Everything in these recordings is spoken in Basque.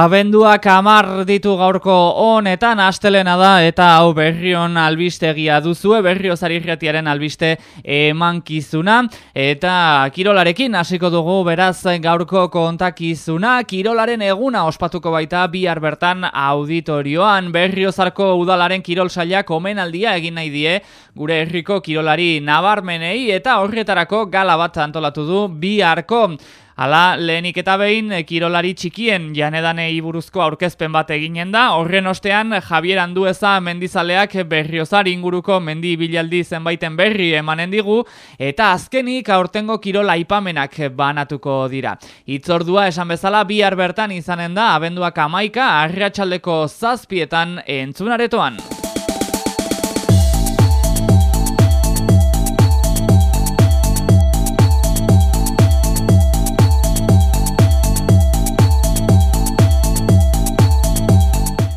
Abenduak amar ditu gaurko honetan astelena da eta hau berrion albistegia duzue, berrio zarirretiaren albiste emankizuna. Eta kirolarekin hasiko dugu beraz gaurko kontakizuna, kirolaren eguna ospatuko baita bihar bertan auditorioan, berrio zarko udalaren kirol sailak omenaldia egin nahi die gure herriko kirolari nabarmenei eta horretarako gala bat antolatu du biharko. Hala, lehenik eta behin, eh, kirolari txikien janedanei buruzko aurkezpen bat eginen da, horren ostean Javier Andueza mendizaleak berriozar inguruko mendi bilaldi zenbaiten berri emanen digu, eta azkenik aurtengo kirola ipamenak banatuko dira. Itzordua esan bezala bihar bertan izanen da, abenduak amaika, arriatxaldeko zazpietan entzunaretoan.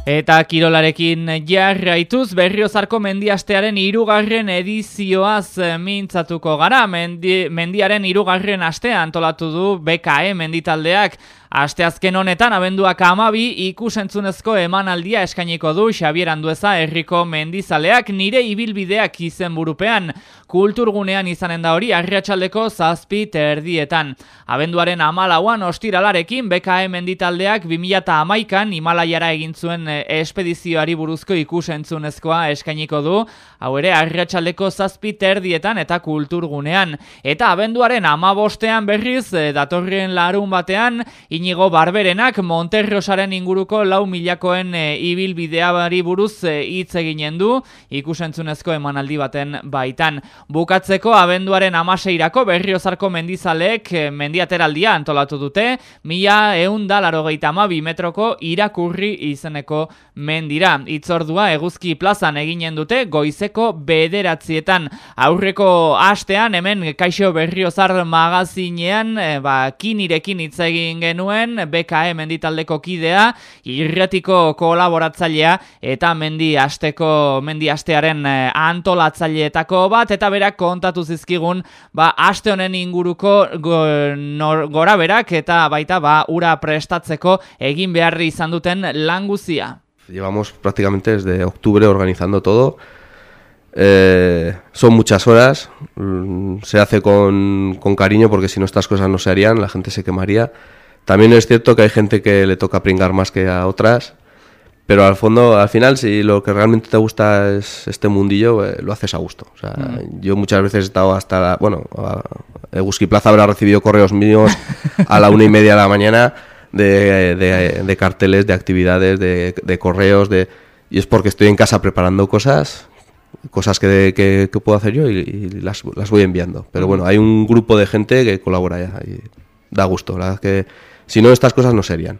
Eta kirolarekin jarraituz berriozarko mendiastearen irugarren edizioaz eh, mintzatuko gara. Mendi, mendiaren irugarren astea antolatu du BKE menditaldeak Asteazken honetan abenduak amabi ikusentzunezko emanaldia eskainiko du Xabier Andueza herriko mendizaleak nire ibilbideak izen burupean. Kulturgunean izanen da hori arriatxaldeko zazpi terdietan. Abenduaren amalauan ostiralarekin BKE menditaldeak 2008an Himalaiara egin zuen eh, espedizioari buruzko ikusentzunezkoa eskainiko du. Hau ere arriatxaldeko zazpi terdietan eta kulturgunean. Eta abenduaren amabostean berriz eh, datorrien larun batean Inigo Barberenak Monterrosaren inguruko lau milakoen e, ibilbideari buruz e, hitz eginen du ikusentzunezko emanaldi baten baitan. Bukatzeko abenduaren amaseirako berriozarko mendizaleek e, mendiateraldia antolatu dute, mila eun dalaro bi metroko irakurri izeneko mendira. Itzordua eguzki plazan eginen dute goizeko bederatzietan. Aurreko hastean hemen kaixo berriozar magazinean e, ba, kinirekin hitz egin genuen BKE menditaldeko kidea, irretiko kolaboratzailea eta mendi asteko mendi astearen eh, antolatzaileetako bat eta berak kontatu zizkigun ba aste honen inguruko gora berak eta baita ba ura prestatzeko egin beharri izan duten languzia. Llevamos prácticamente desde octubre organizando todo. Eh, son muchas horas, mm, se hace con, con cariño porque si no estas cosas no se harían, la gente se quemaría. También es cierto que hay gente que le toca pringar más que a otras, pero al fondo, al final, si lo que realmente te gusta es este mundillo, eh, lo haces a gusto. O sea, mm. yo muchas veces he estado hasta, la, bueno, Eguski Plaza habrá recibido correos míos a la una y media de la mañana de, carteles, de actividades, de, correos, de y es porque estoy en casa preparando cosas cosas que, que, puedo hacer yo y, las, las, voy enviando. Pero bueno, hay un grupo de gente que colabora ya y da gusto. La verdad que si no, estas cosas no serían.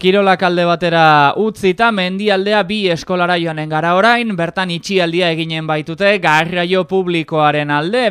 Kirolak alde batera utzita, mendialdea bi eskolara joanen gara orain, bertan itxialdia eginen baitute garraio publikoaren alde.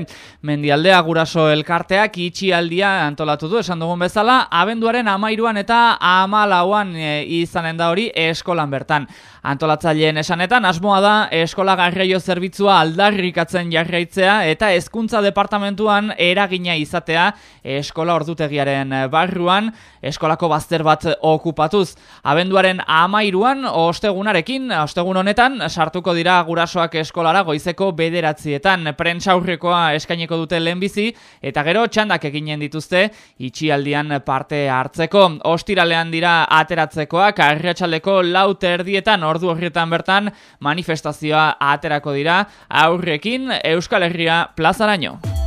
Mendialdea guraso elkarteak itxialdia antolatu du, esan dugun bezala, abenduaren amairuan eta amalauan e, izanen da hori eskolan bertan. Antolatzaileen esanetan, asmoa da eskola garraio zerbitzua aldarrikatzen jarraitzea eta hezkuntza departamentuan eragina izatea eskola ordutegiaren barruan, eskolako bazter bat okupatuz. Abenduaren amairuan, ostegunarekin, ostegun honetan, sartuko dira gurasoak eskolara goizeko bederatzietan. Prentsa aurrekoa eskaineko dute lehenbizi, eta gero txandak eginen dituzte itxialdian parte hartzeko. Ostiralean dira ateratzekoak, arriatxaleko laute erdietan, ordu horrietan bertan, manifestazioa aterako dira, aurrekin Euskal Herria plazaraino.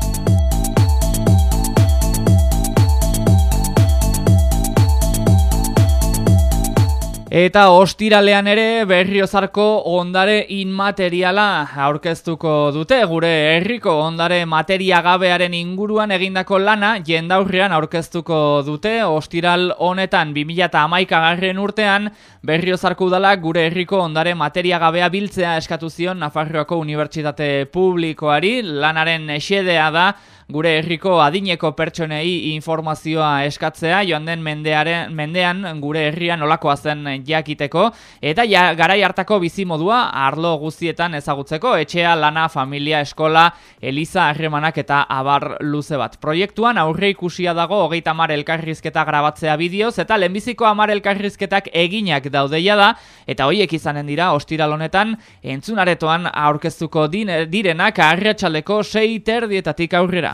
Eta ostiralean ere berriozarko ondare inmateriala aurkeztuko dute, gure herriko ondare materiagabearen inguruan egindako lana jendaurrean aurkeztuko dute, ostiral honetan 2008 garren urtean berriozarko udalak gure herriko ondare materiagabea biltzea eskatu zion Nafarroako Unibertsitate Publikoari, lanaren esedea da, gure herriko adineko pertsonei informazioa eskatzea, joan den mendearen, mendean gure herrian olakoa zen jakiteko, eta ja, garai hartako bizimodua arlo guztietan ezagutzeko, etxea, lana, familia, eskola, eliza, harremanak eta abar luze bat. Proiektuan aurre ikusia dago hogeita mar elkarrizketa grabatzea bideoz, eta lehenbiziko amar elkarrizketak eginak daudeia da, eta hoiek izanen dira, ostiral honetan, entzunaretoan aurkeztuko direnak, arretxaleko sei terdietatik aurrera.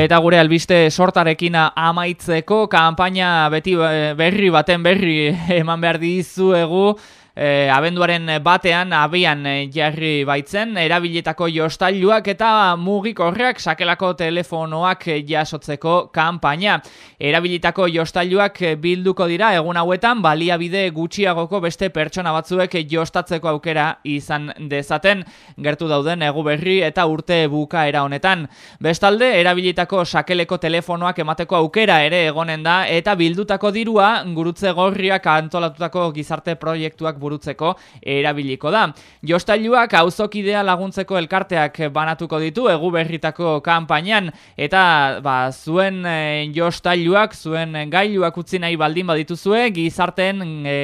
Eta gure albiste sortarekin amaitzeko kanpaina beti eh, berri baten berri eman behar dizuegu e, abenduaren batean abian eh, jarri baitzen erabilietako jostailuak eta mugik horreak sakelako telefonoak jasotzeko kanpaina. Erabilietako jostailuak bilduko dira egun hauetan baliabide gutxiagoko beste pertsona batzuek jostatzeko aukera izan dezaten gertu dauden egu berri eta urte bukaera honetan. Bestalde, erabilietako sakeleko telefonoak emateko aukera ere egonen da eta bildutako dirua gurutze gorriak antolatutako gizarte proiektuak burutzeko erabiliko da. Jostailuak auzokidea laguntzeko elkarteak banatuko ditu egu berritako kanpainan eta ba, zuen e, jostailuak, zuen gailuak utzi nahi baldin badituzue gizarteen e,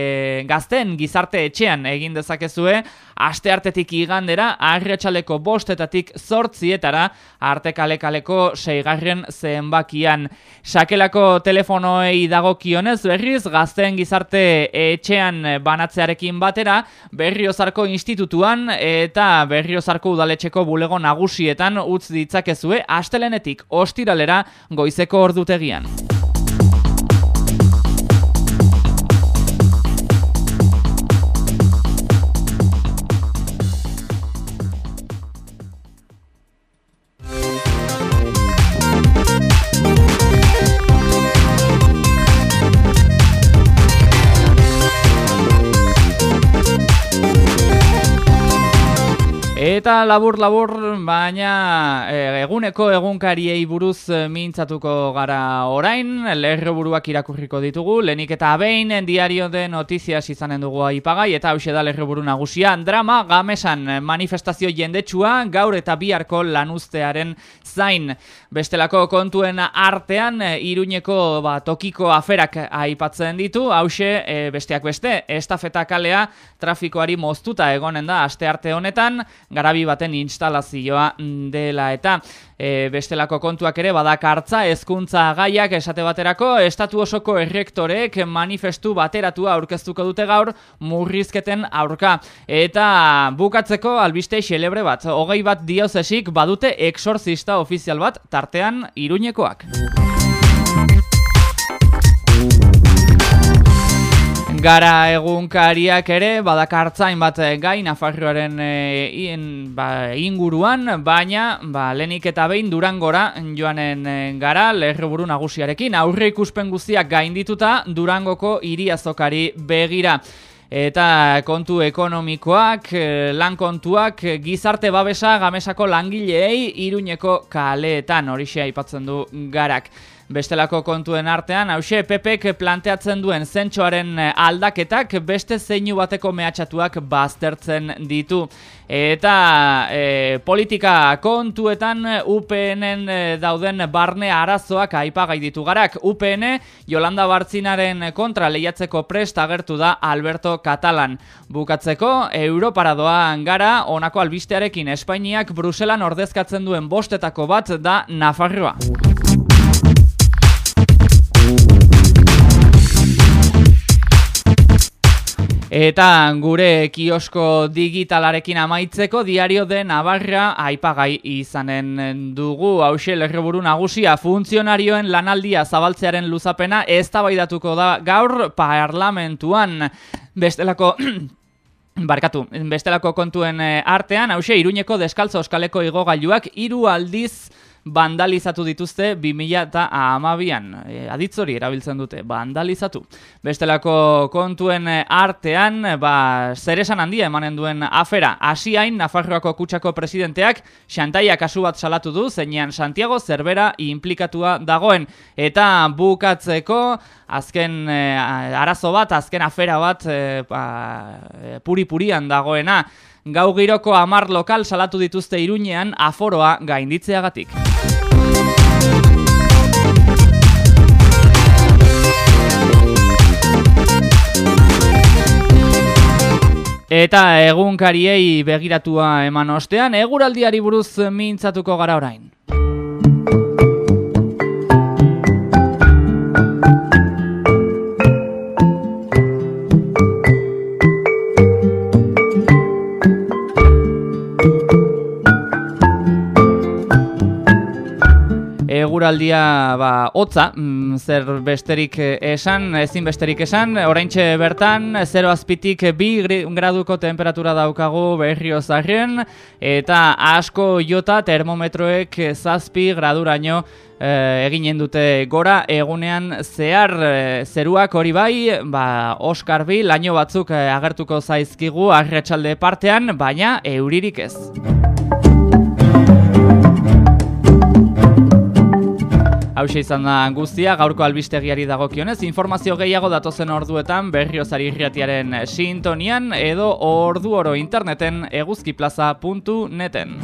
gazten gizarte etxean egin dezakezue aste artetik igandera arretxaleko bostetatik zortzietara arte kalekaleko seigarren zenbakian. Sakelako telefonoei dagokionez berriz gazten gizarte etxean banatzearekin batera Berriozarko Institutuan eta Berriozarko Udaletxeko bulego nagusietan utz ditzakezue astelenetik ostiralera goizeko ordutegian. Eta labur labur baina e, eguneko egunkariei buruz e, mintzatuko gara orain, lerro buruak irakurriko ditugu, lenik eta behin diario de notiziaz izanen dugu aipagai, eta hause da lerro buru nagusia, drama gamesan manifestazio jendetsua gaur eta biharko lanuztearen zain. Bestelako kontuen artean, iruñeko ba, tokiko aferak aipatzen ditu, hause e, besteak beste, estafeta kalea trafikoari moztuta egonen da aste arte honetan, garabi baten instalazioa dela eta e, bestelako kontuak ere badakartza hezkuntza gaiak esate baterako estatu osoko errektorek manifestu bateratua aurkeztuko dute gaur murrizketen aurka eta bukatzeko albiste xelebre bat hogei bat diozesik badute exorcista ofizial bat tartean iruñekoak. Gara egunkariak ere badakartzain bat eh, gai Nafarroaren e, ba, inguruan, baina ba, lenik eta behin durangora joanen e, gara lerroburu nagusiarekin. Aurre ikuspen guztiak gaindituta durangoko iriazokari begira. Eta kontu ekonomikoak, lan kontuak, gizarte babesa gamesako langileei iruñeko kaleetan, horixe aipatzen du garak. Bestelako kontuen artean, hause Pepek planteatzen duen zentsoaren aldaketak beste zeinu bateko mehatxatuak baztertzen ditu. Eta e, politika kontuetan UPNen e, dauden barne arazoak aipagai ditu garak. UPN Jolanda Bartzinaren kontra lehiatzeko prest agertu da Alberto Katalan. Bukatzeko, Europaradoan gara, onako albistearekin Espainiak Bruselan ordezkatzen duen bostetako bat da Nafarroa. Eta gure kiosko digitalarekin amaitzeko diario de Navarra aipagai izanen dugu. Hauxe lerreburu nagusia funtzionarioen lanaldia zabaltzearen luzapena ez da gaur parlamentuan. Bestelako Barkatu, bestelako kontuen artean, hause, iruñeko deskaltza oskaleko igogailuak hiru aldiz vandalizatu dituzte 2000 eta amabian. E, aditzori erabiltzen dute, vandalizatu. Bestelako kontuen artean, ba, zer esan handia emanen duen afera. Asiain, Nafarroako kutsako presidenteak, Xantaia kasu bat salatu du, zeinean Santiago zerbera implikatua dagoen. Eta bukatzeko, azken e, arazo bat, azken afera bat, e, ba, e, puri-purian dagoena, Gau giroko amar lokal salatu dituzte iruñean aforoa gainditzeagatik. Eta egunkariei begiratua eman ostean, eguraldiari buruz mintzatuko gara orain. Eguraldia ba, hotza, mm, zer besterik esan, ezin besterik esan, oraintxe bertan, 0 azpitik bi graduko temperatura daukagu berrio zarren, eta asko jota termometroek zazpi graduraino e, eginen dute gora egunean zehar e, zeruak hori bai, ba, Oskar bi, laino batzuk agertuko zaizkigu arretxalde partean, baina euririk ez. Hau izan da guztia, gaurko albistegiari dagokionez, informazio gehiago datozen orduetan berriozari irriatiaren sintonian edo ordu oro interneten eguzkiplaza.neten.